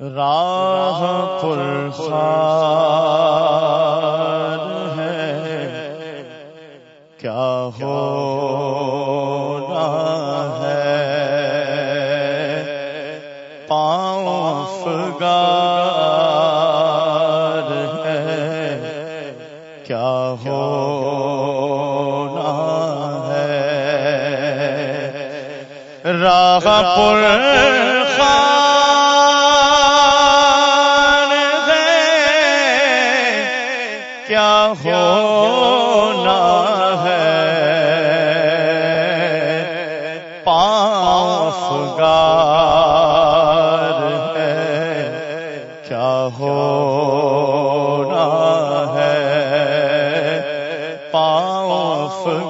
راہ پر ہے۔ کیا ہو ہے؟ پاؤں فگار ہے۔ کیا ہو ہے؟ راہ پور ہونا ہے؟ پاس گار ہے۔ کیا ہونا ہے؟ پاؤں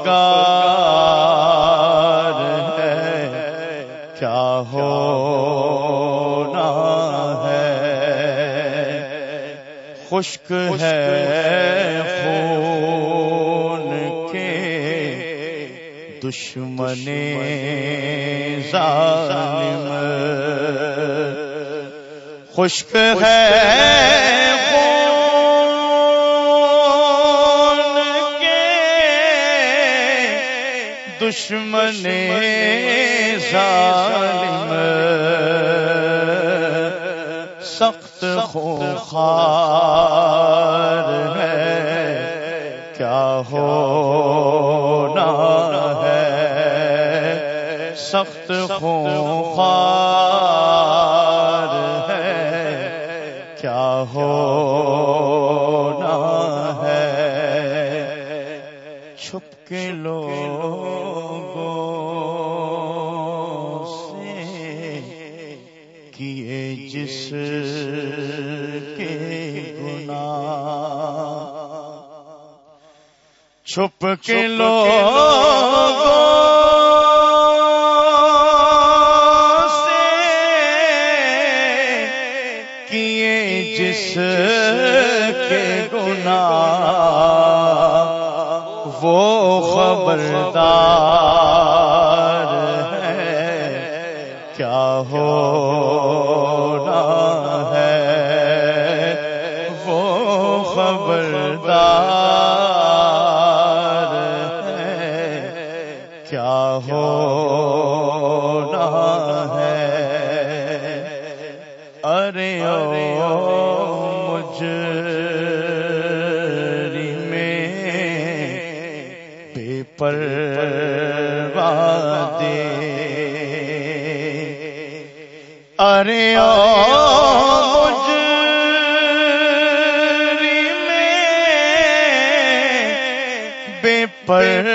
گار ہے۔ کیا ہونا خشک ہے دشمن ظالم خشک ہے دشمن ظالم سخت خوخار ہے، کیا ہونا ہے؟ سخت خوار ہے، کیا ہونا ہے؟ چھپ کے لوگوں سے کیے جس چھپ کے لوگوں کے گنا وہ خبردار پیپر دے ارے میں پیپر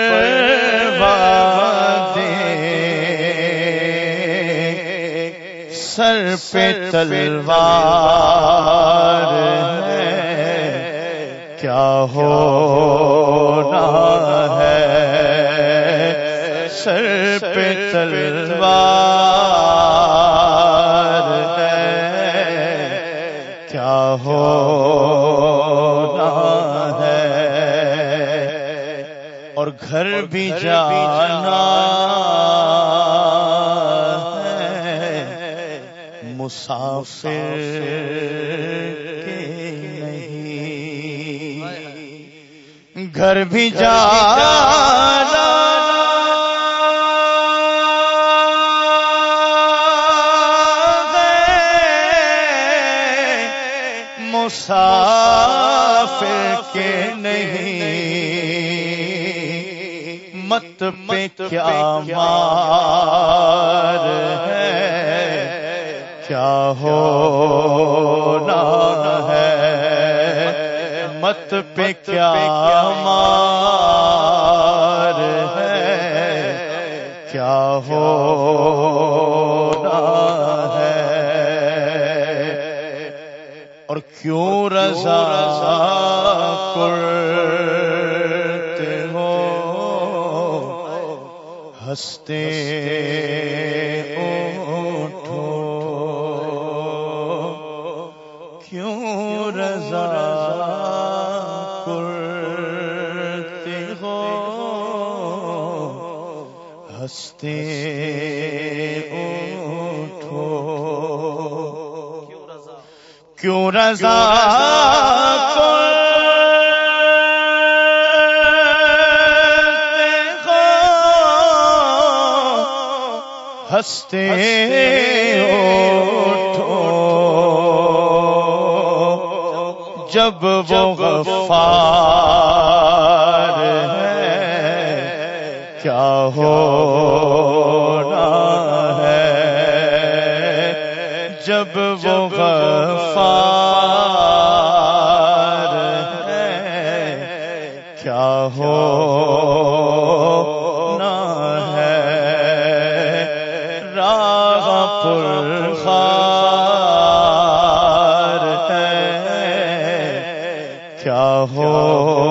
سر پہ تلوار ہے۔ کیا ہونا مسافر نہیں۔ گھر بھی جا مسافر کے نہیں۔ مت پہ کیا مار ہے۔ کیا ہونا ہے۔ مت پہ کیا مار ہے۔ کیا ہونا ہے۔ اور کیوں رضا رضا کرتے ہو؟ ہستے ہستے اٹھو۔ کیوں رضا ہستے اٹھو۔ جب وہ غفار کیا ہونا ہے جب وہ غفار ہے؟ کیا ہونا ہے؟ راہ پر خار ہے کیا ہونا